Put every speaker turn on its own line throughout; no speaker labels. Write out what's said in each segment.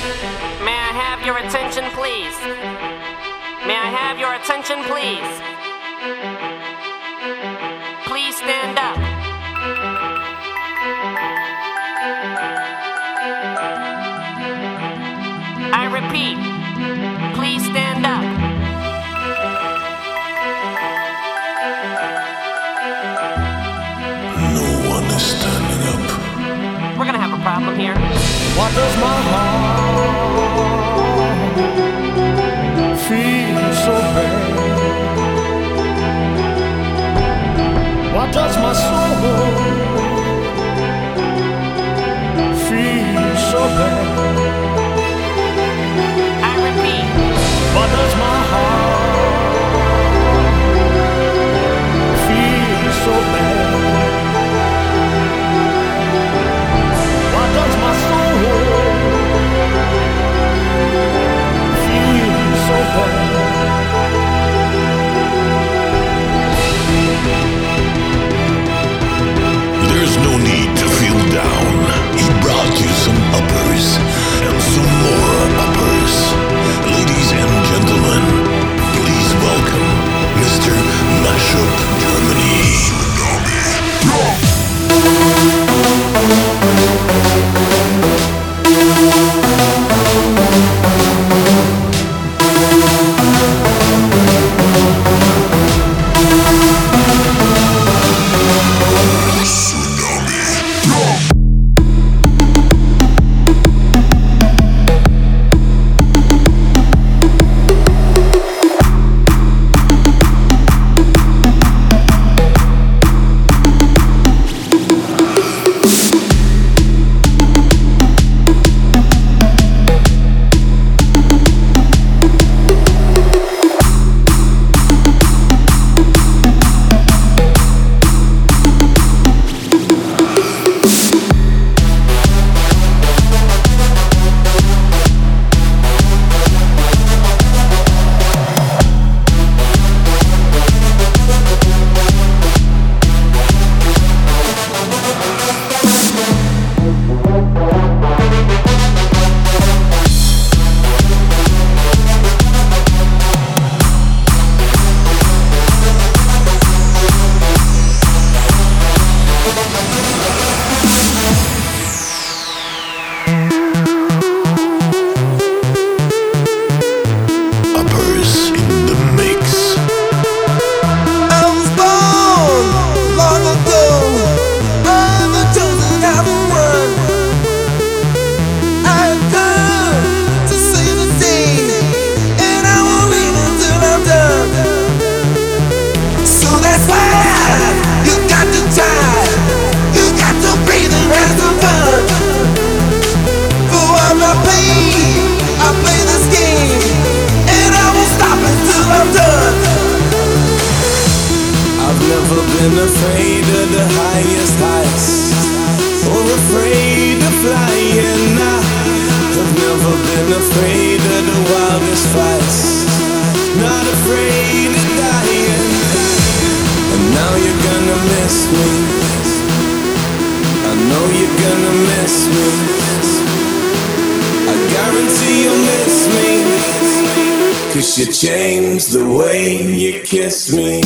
May I have your attention, please? May I have your attention, please? Please stand up. I repeat, please stand
What does my heart feel so bad? What does my soul
no need to feel down. He brought you some uppers and some more uppers. Ladies and gentlemen, please welcome Mr. Mashup Germany. Uppers
afraid of dying. And now you're gonna miss me. I know you're gonna miss me. I guarantee you'll miss me. Cause you changed the way you kiss me.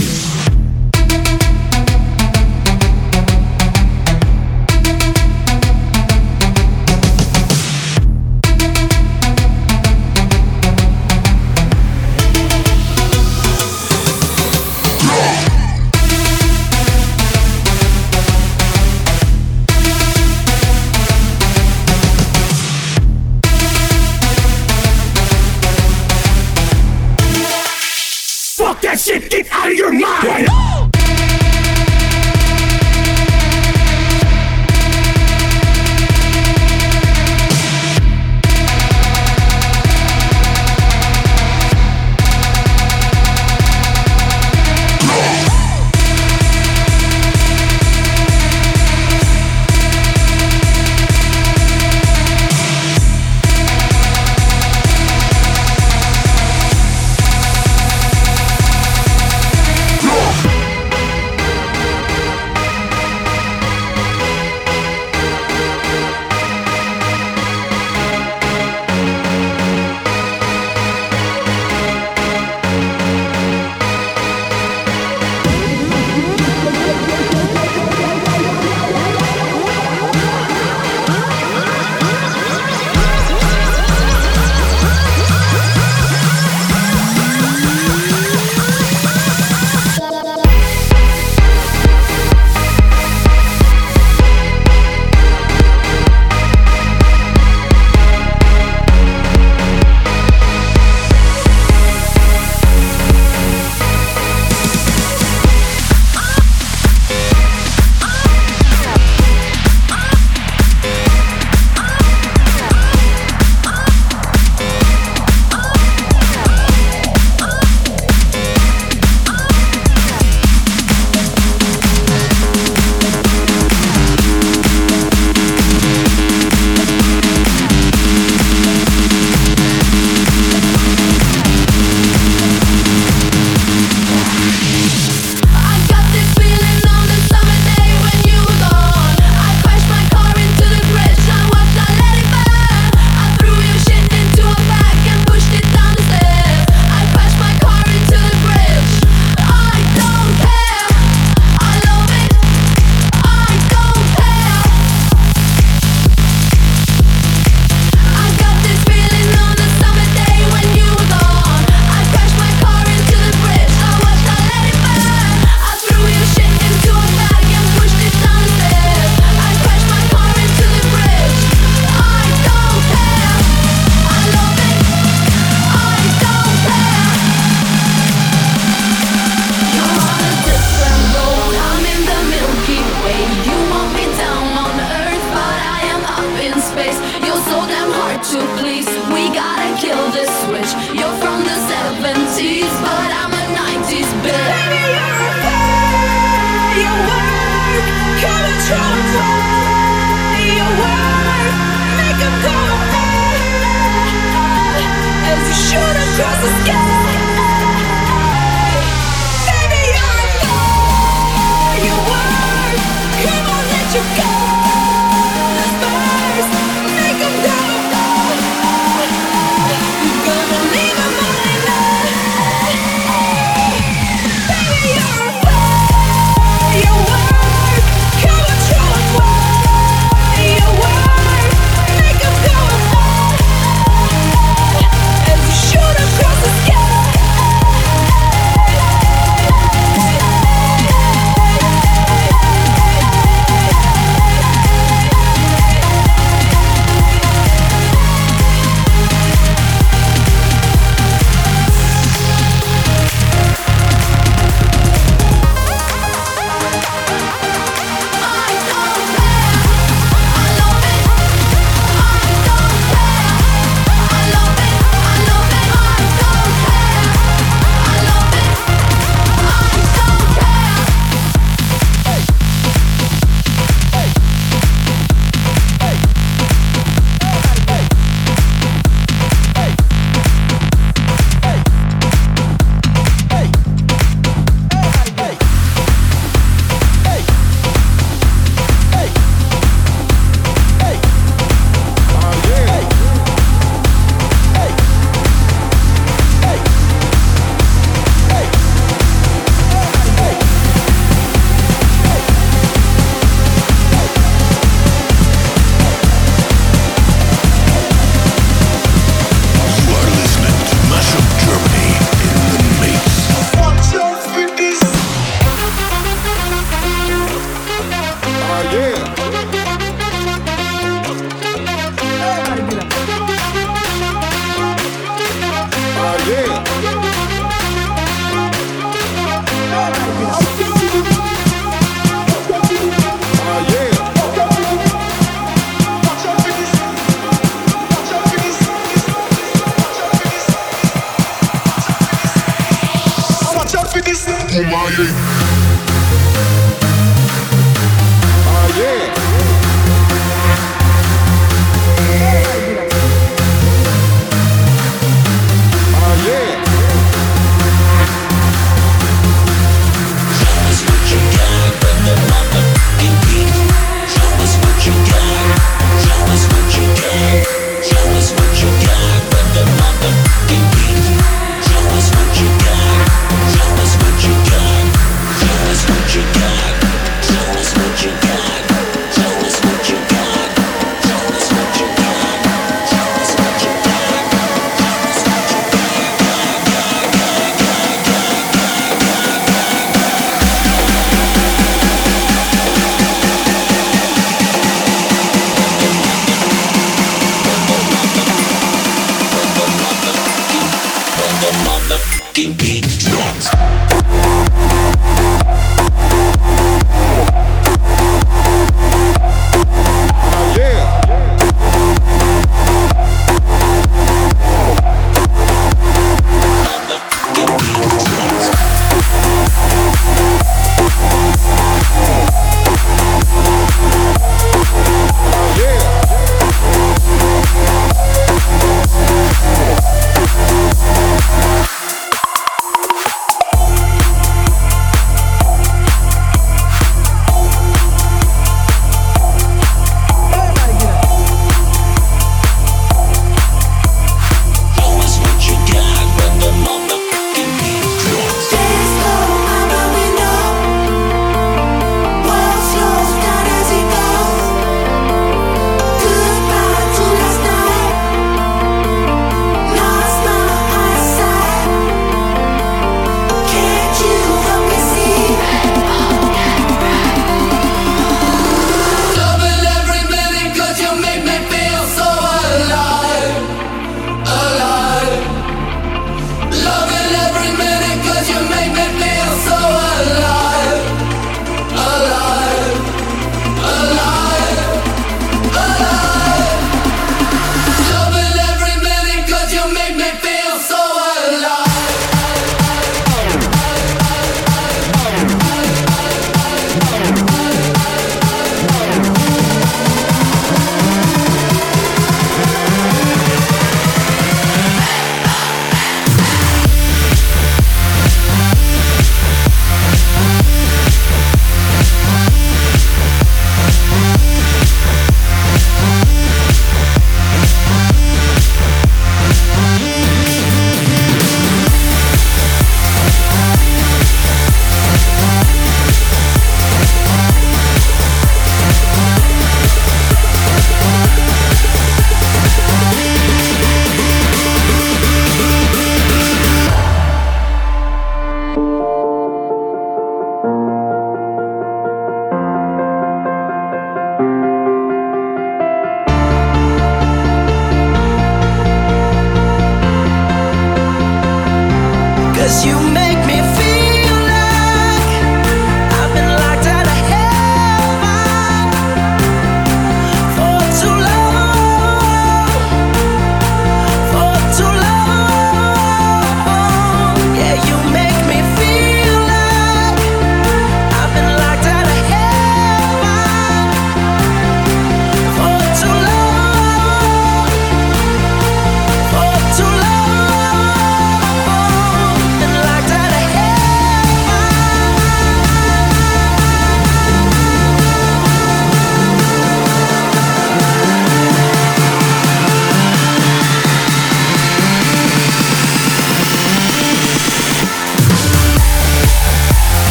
Across the sky.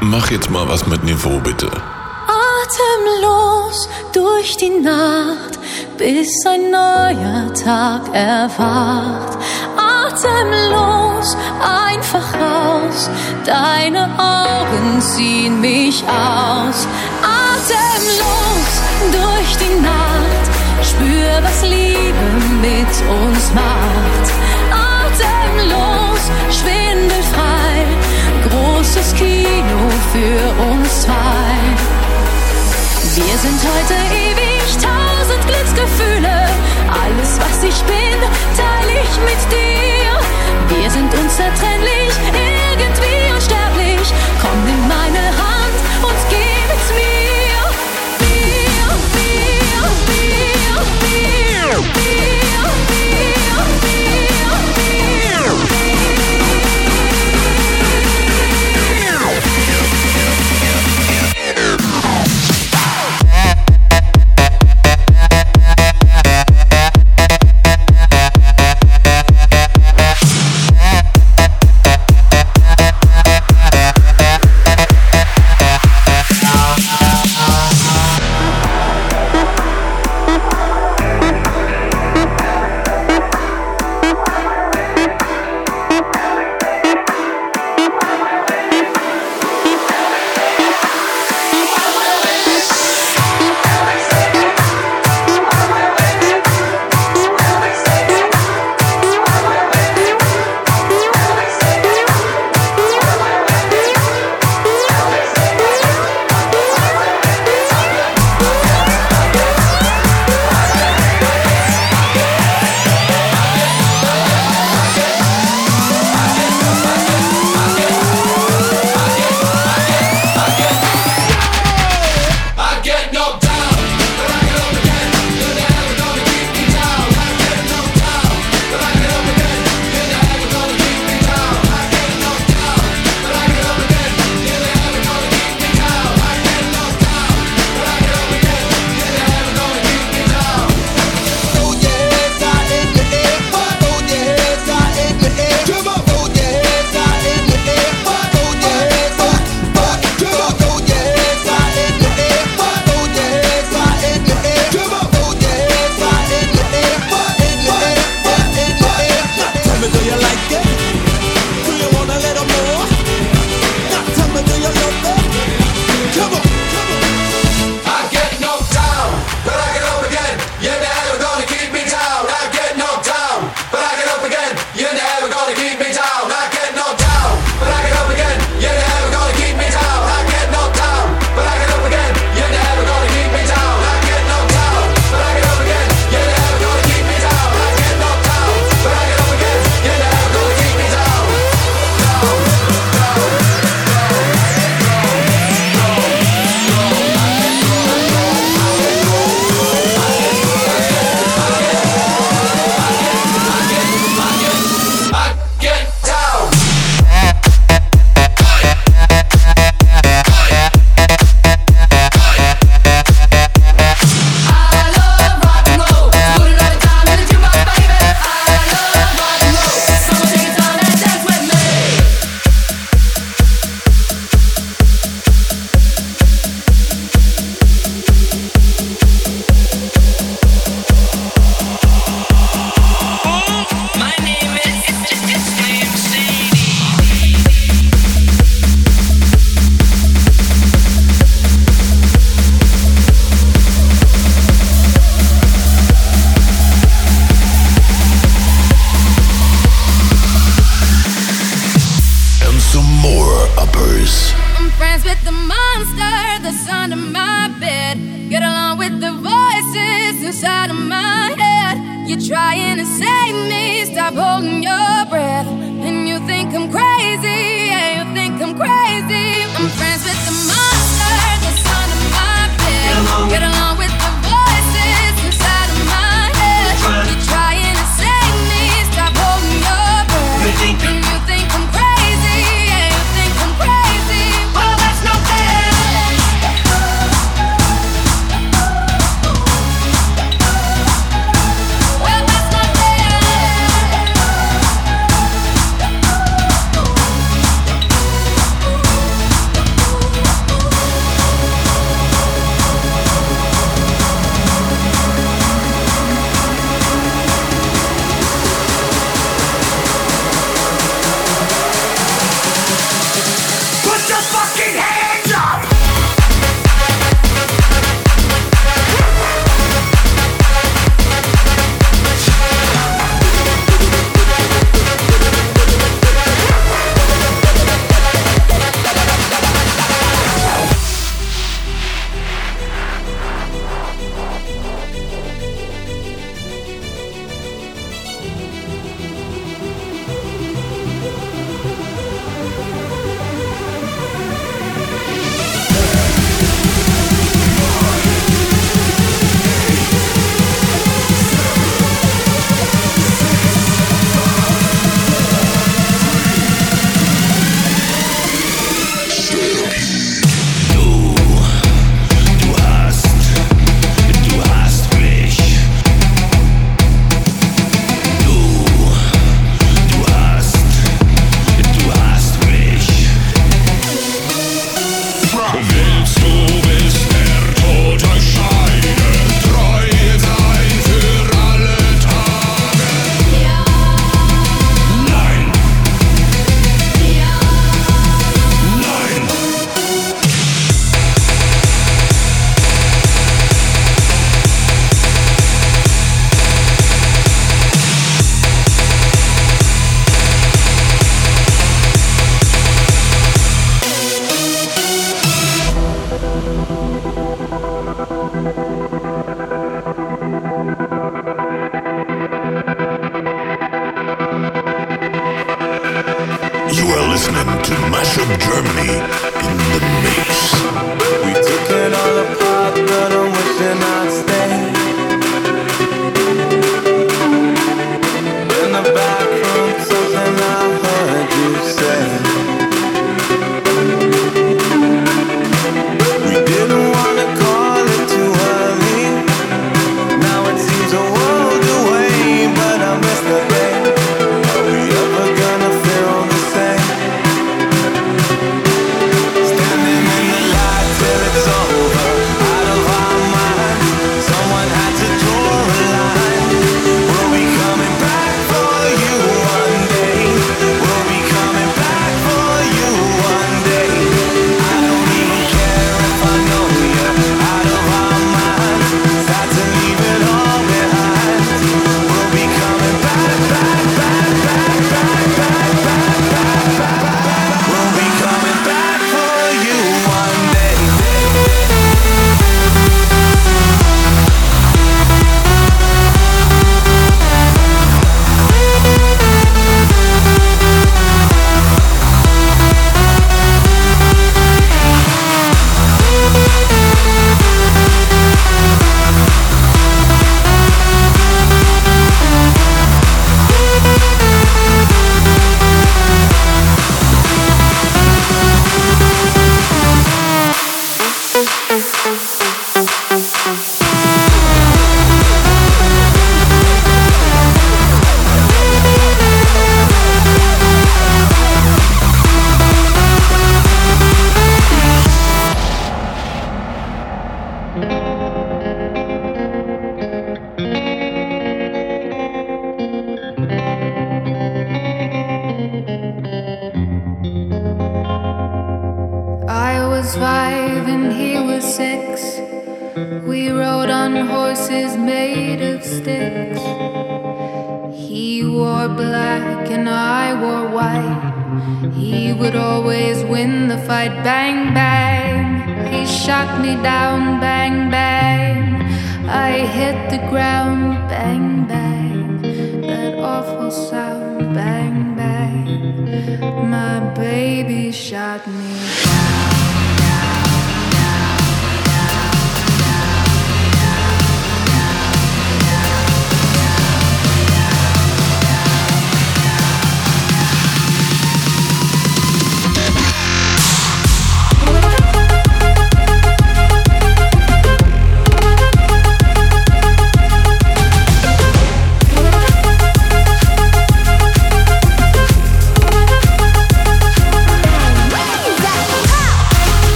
Mach jetzt mal was mit Niveau, bitte.
Atemlos durch die Nacht, bis ein neuer Tag erwacht. Atemlos, einfach raus, deine Augen ziehen mich aus. Atemlos durch die Nacht, spür, was Liebe mit uns macht. Atemlos, schwindelfrei, großes Kino für uns zwei. Wir sind heute ewig, tausend Glücksgefühle. Alles, was ich bin, teile ich mit dir. Wir sind unzertrennlich, irgendwie unsterblich. Komm, nimm meine Hand und geh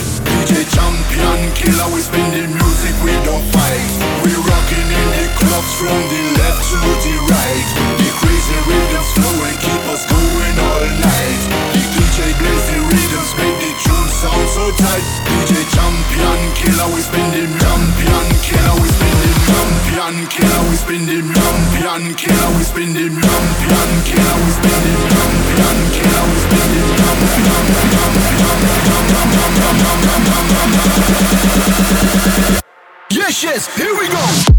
Christ. It's
we
my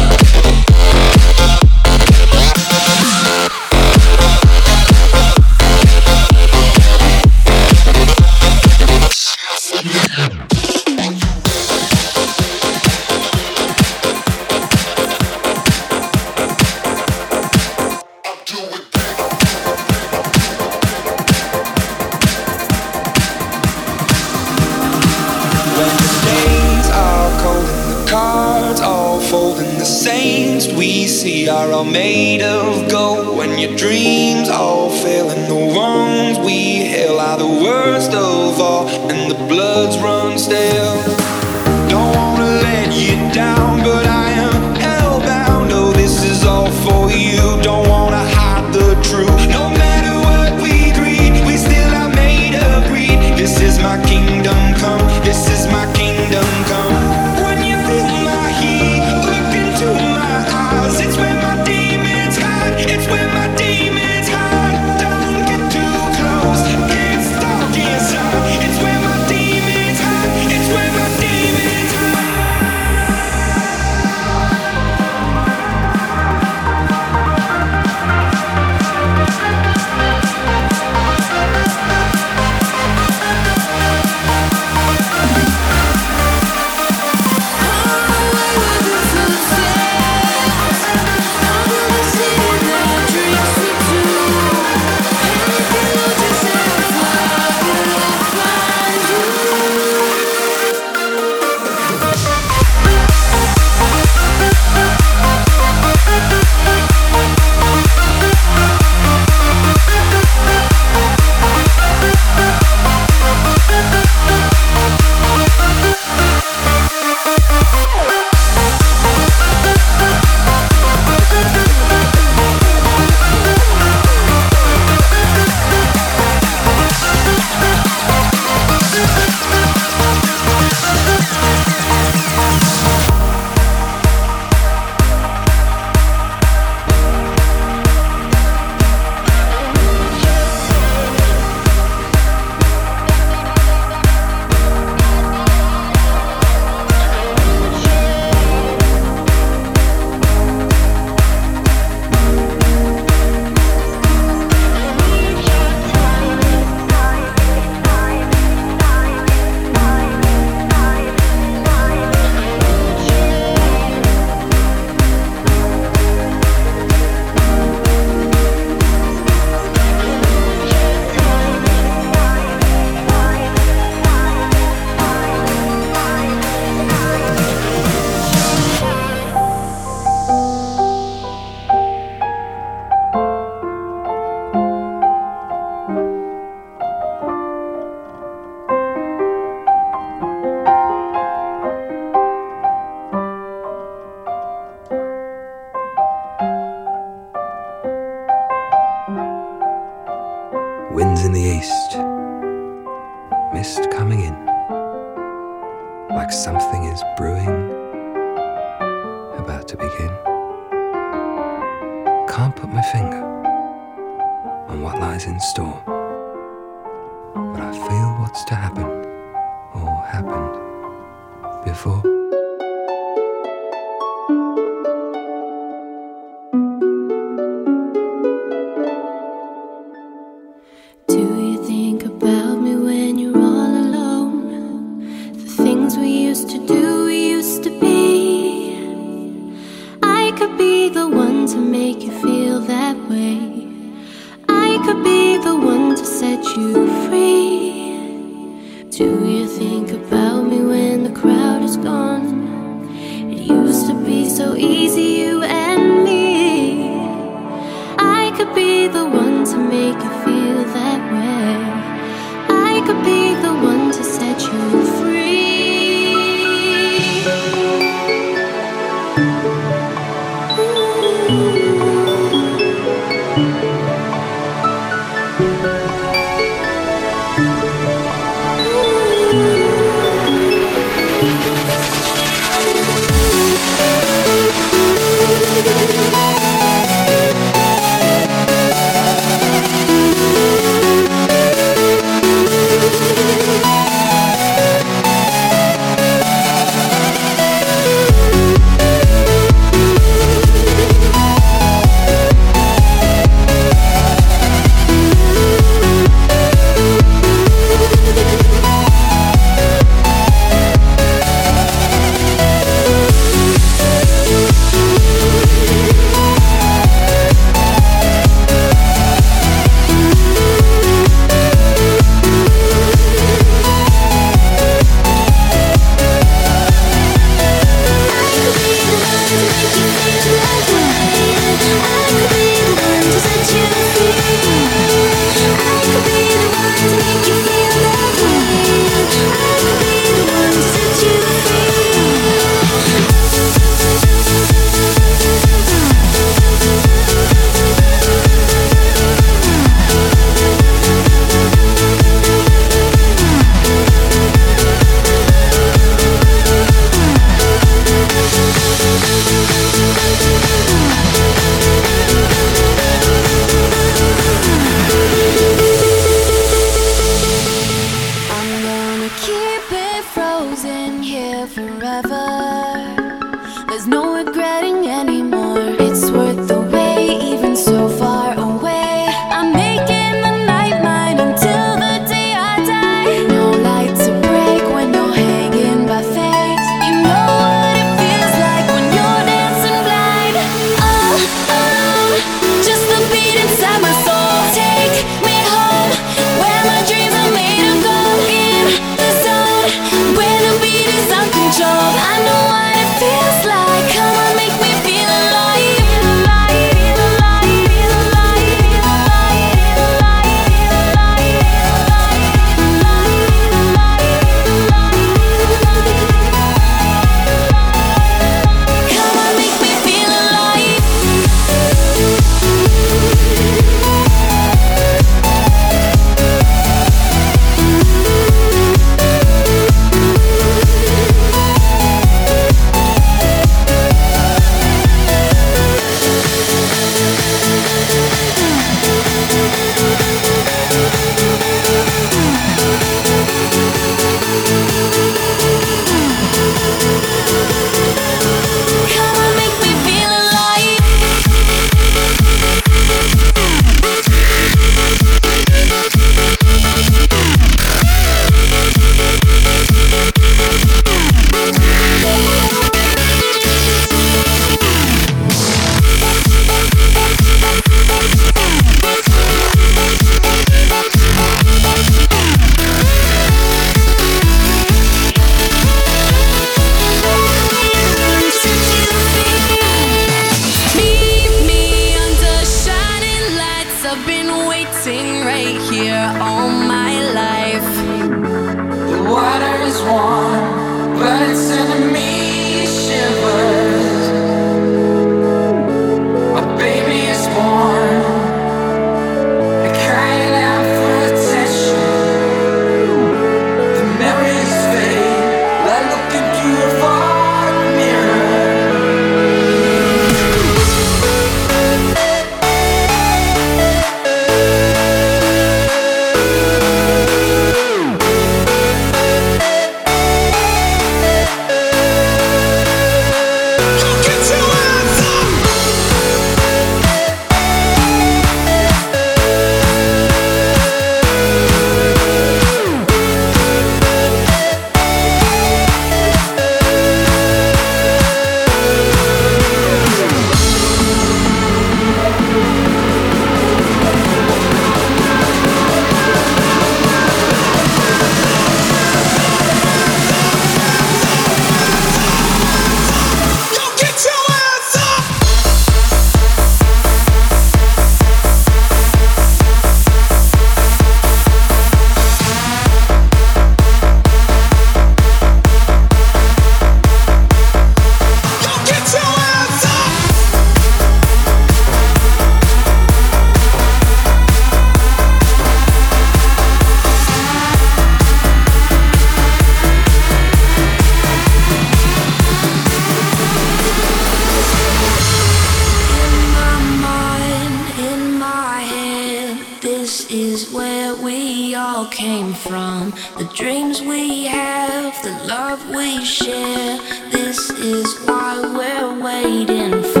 dreams we have, the love we share. This is why we're waiting for.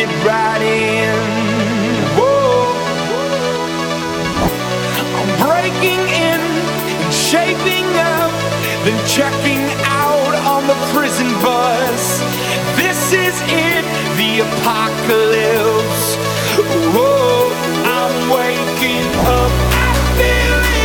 it right in.
Whoa. I'm
breaking in and shaping up, then checking out on the prison bus. This is it, the apocalypse. Whoa, I'm
waking up.
I feel it.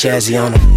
Jazzy on them.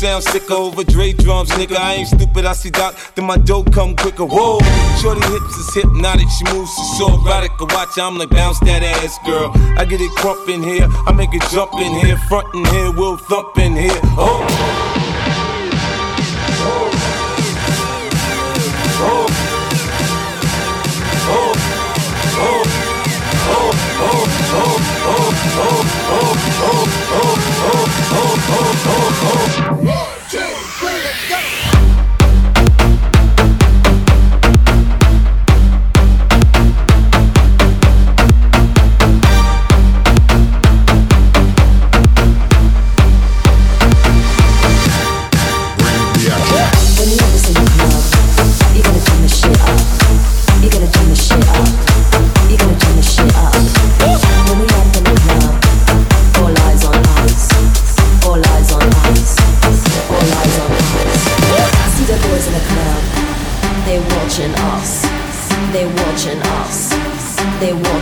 Sounds sicker over Dre drums, nigga. I ain't stupid, I see Doc, then my dough come quicker. Whoa, shorty hips is hypnotic, she moves, she's so erotic. I watch, I'm like bounce that ass, girl. I get it crump in here, I make it jump in here, front in here, we'll thump in here. Oh. Oh. Oh. Oh. Oh. Oh. Oh. Oh. Oh. Oh. Oh,
oh.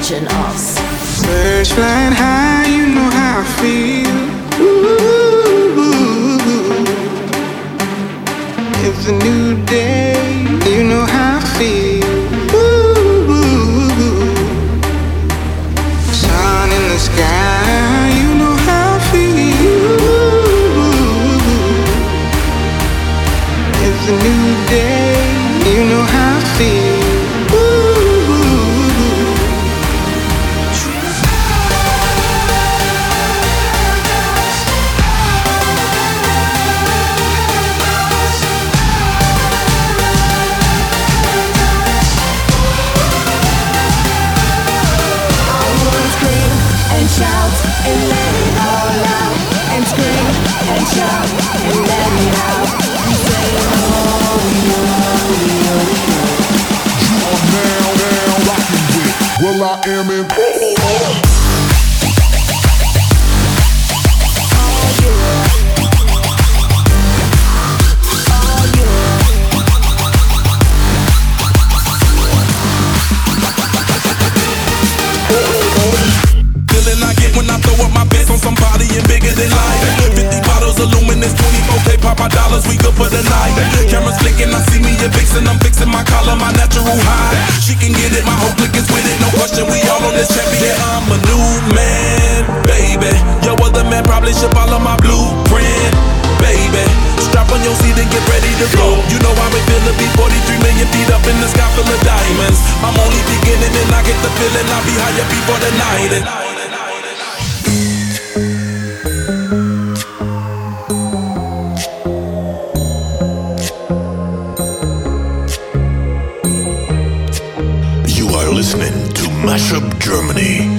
version of Search flying high, you know how I feel. Ooh, the new. my
dollars, we good for the night. Cameras flicking, I see me a vixen. I'm fixing my
collar, my natural high. She can get
it,
my whole
clique is with it. No question, we all on this champion. Yeah, I'm a new man, baby.
Your other man
probably should follow my
blueprint, baby. Strap on your seat and get ready to go. You know
I'ma be 43 million feet up in the sky full of diamonds. I'm only beginning and I get the feeling I'll be higher before the night. And
Flash Up Germany.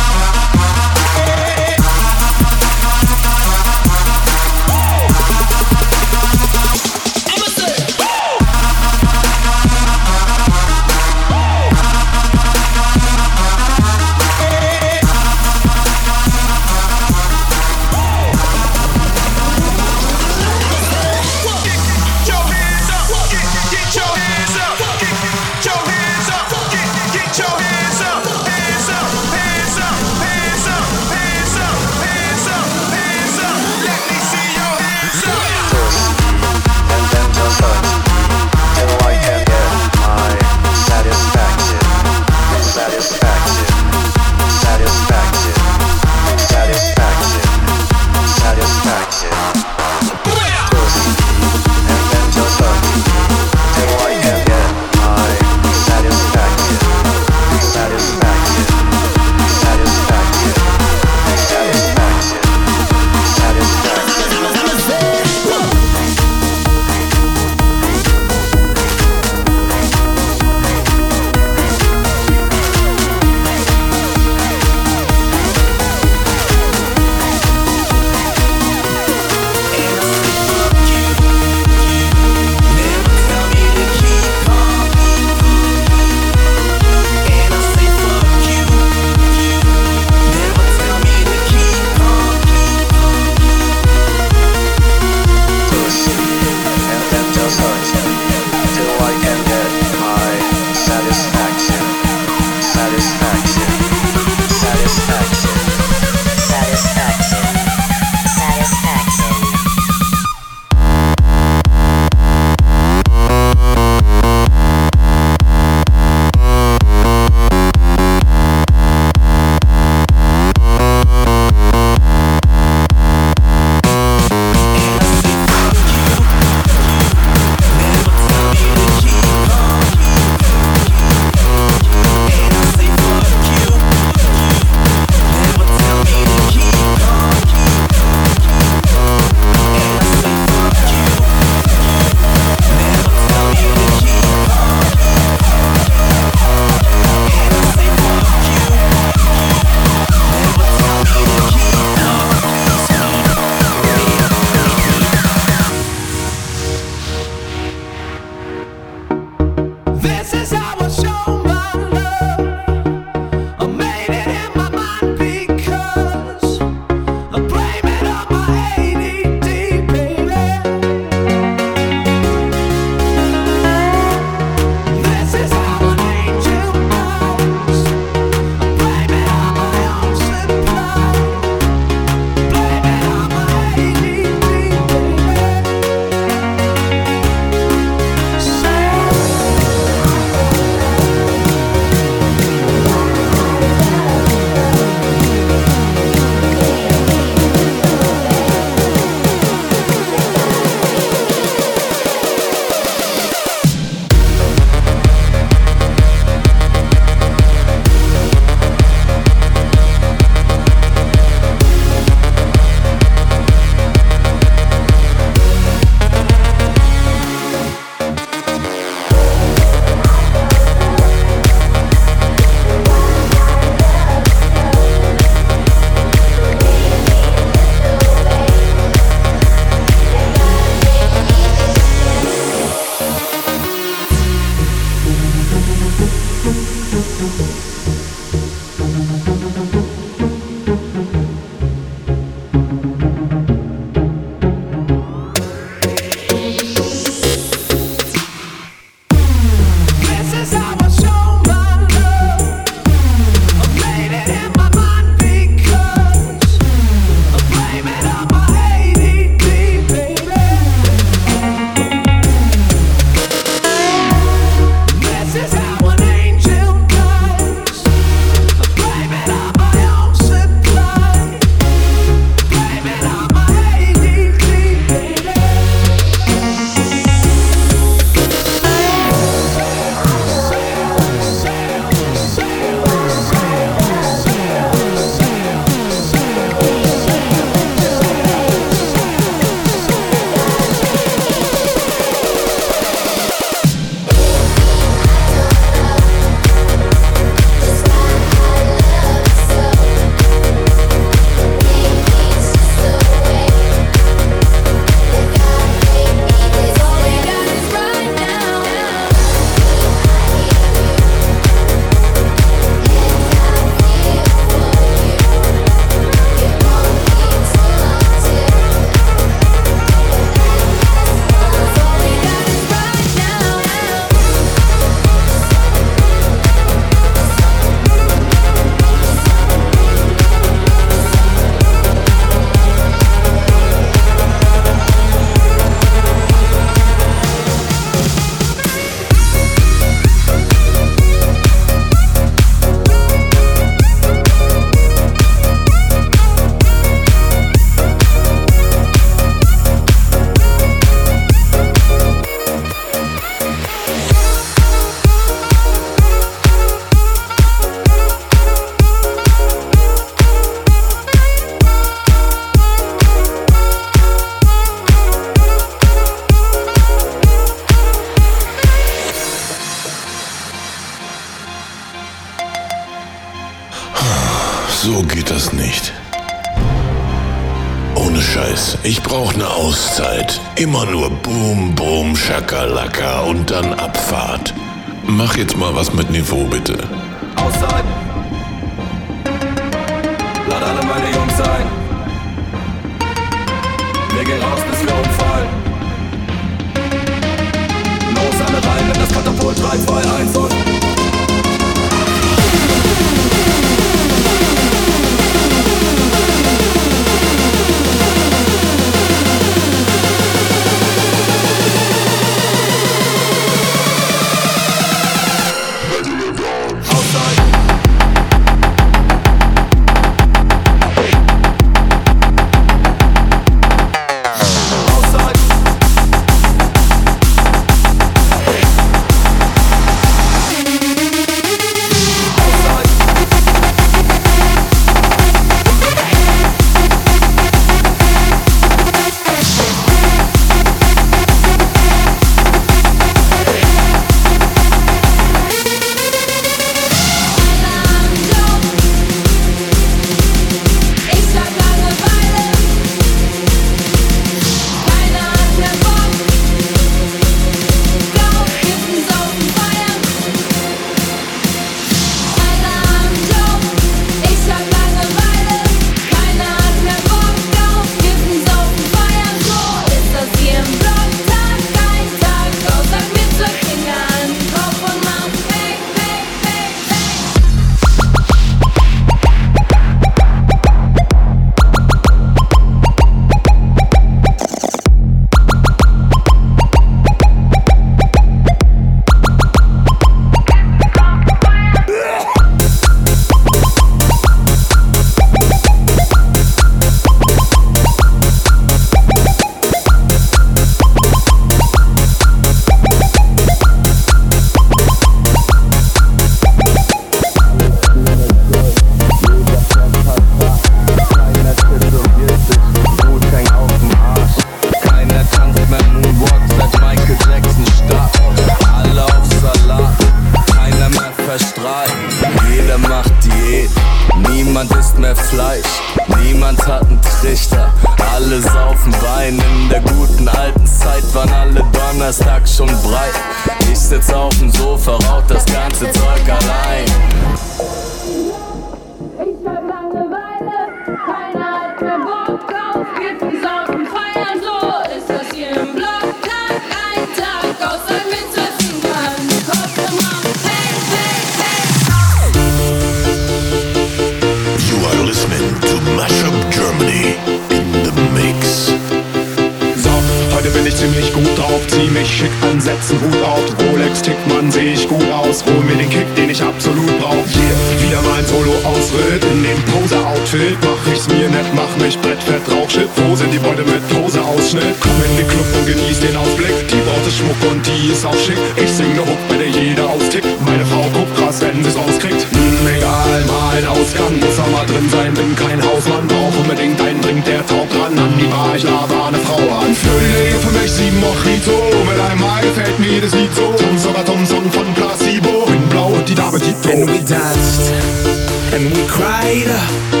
Cried,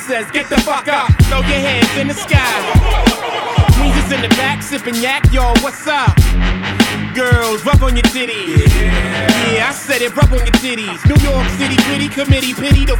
says, get the fuck up, throw your hands in the sky. Weezer's in the back, sipping yak, y'all. what's up? Girls, rub on your titties. Yeah, I said it, rub on your titties. New York City, pretty committee, pity the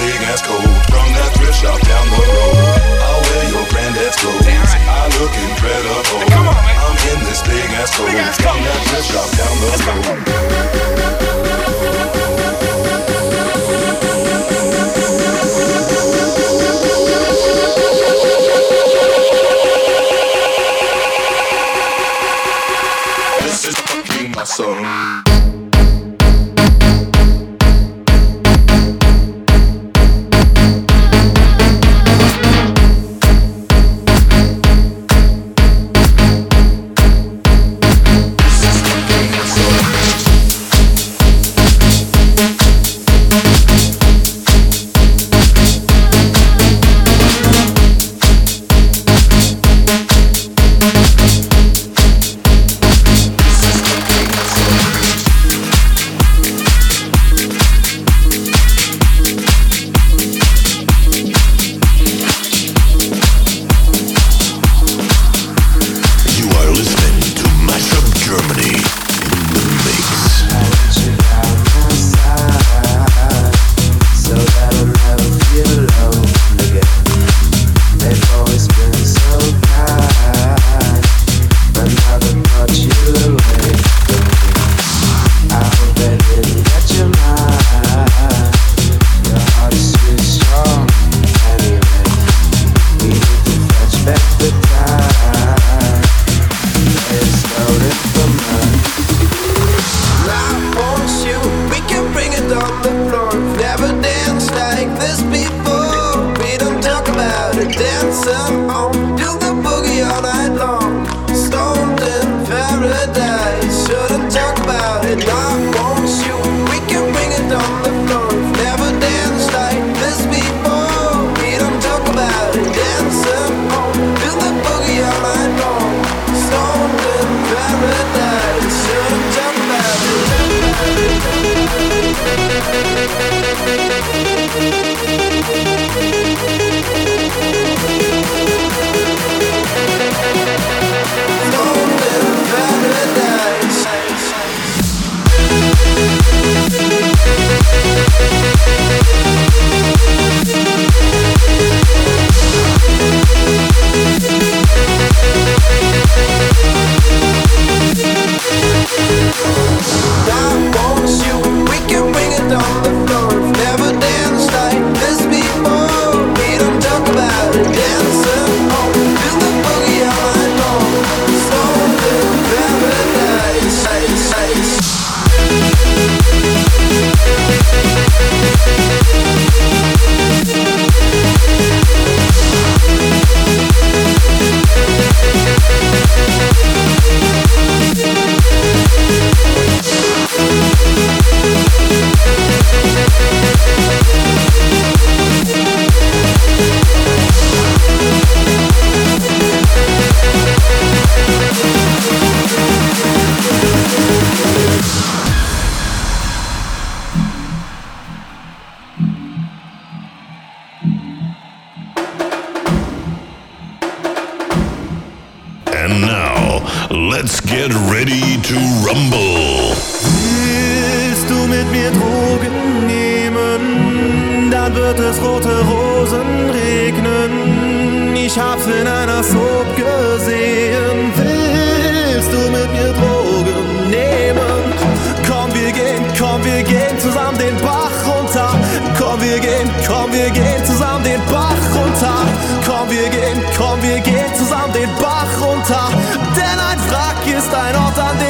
big ass coat from that thrift shop down the road. I'll wear your granddad's clothes. I look incredible. I'm in this big ass coat from that thrift shop down the road. This is fucking
And now, let's get ready to rumble.
Willst du mit mir Drogen nehmen? Dann wird es rote Rosen regnen. Ich hab's in einer Soap gesehen. Willst du mit mir Drogen nehmen? Komm, wir gehen, komm, wir gehen zusammen den Bach runter. Komm,
wir gehen, komm, wir gehen zusammen den Bach runter. Komm, wir gehen, komm, wir gehen Denn ein Wrack ist ein Ort, an dem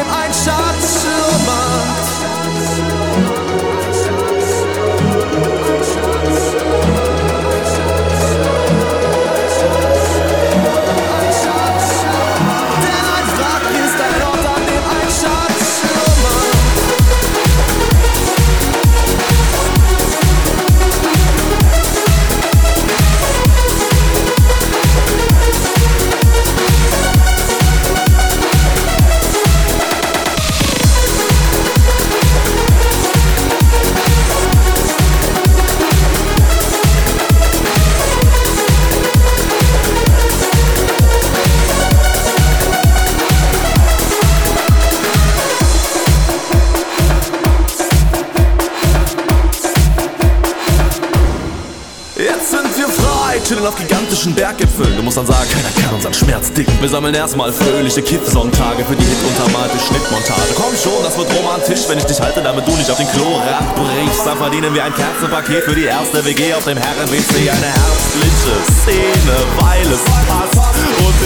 auf gigantischen Berggipfeln. Du musst dann sagen, keiner kann unseren Schmerz dicken. Wir sammeln erstmal fröhliche Kiff-Sonntage für die hituntermalte Schnittmontage. Komm schon, das wird romantisch, wenn ich dich halte, damit du nicht auf den Klorad brichst. Dann verdienen wir ein Kerzenpaket für die erste WG auf dem Herren-WC. Eine herbstliche Szene, weil es passt.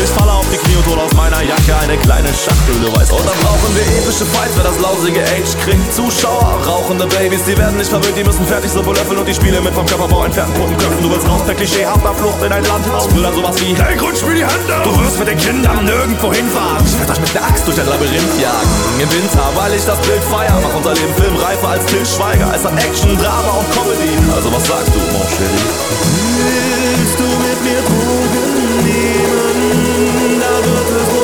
Ich falle auf die Knie und hol aus meiner Jacke eine kleine Schachtel, du weißt. Und dann brauchen wir epische Fights, wer das lausige Age kriegt. Zuschauer, rauchende Babys, die werden nicht verwöhnt, die müssen fertig so löffeln und die Spiele mit vom Körperbau entfernten Totenköpfen. Du willst raus per klischeehafter Flucht in ein Landhaus. Nur dann sowas wie, hey, rutsch mir die auf. Du wirst mit den Kindern nirgendwo hinfahren. Ich werd euch mit der Axt durch ein Labyrinth jagen. Im Winter, weil ich das Bild feier. Mach unser Leben filmreifer als Til Schweiger. Es hat Action, Drama und Comedy. Also was sagst du, mon chéri? Willst du mit mir Drogen nehmen? Da wird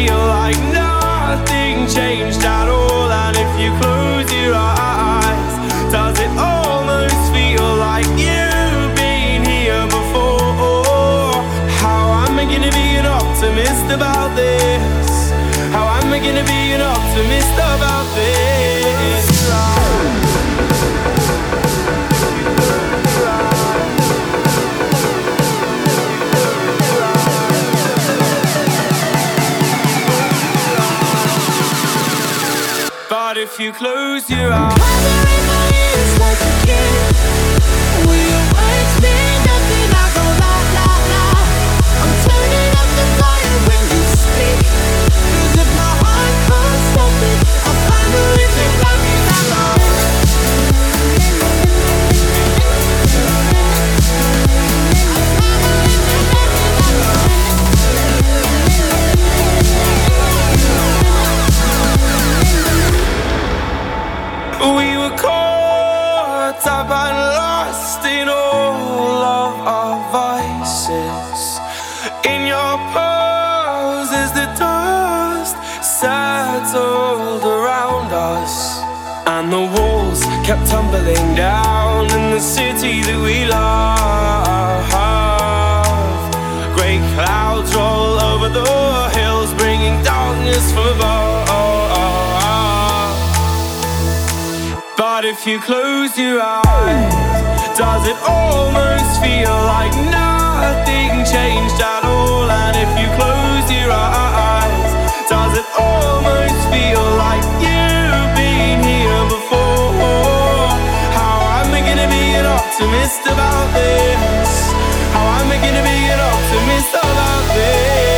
you close kept tumbling down in the city that we love. Great clouds roll over the hills, bringing darkness from above. But if you close your eyes, does it almost feel like nothing changed at all? And if you close your eyes, does it almost feel like optimist about this. How am I gonna be an
optimist about this?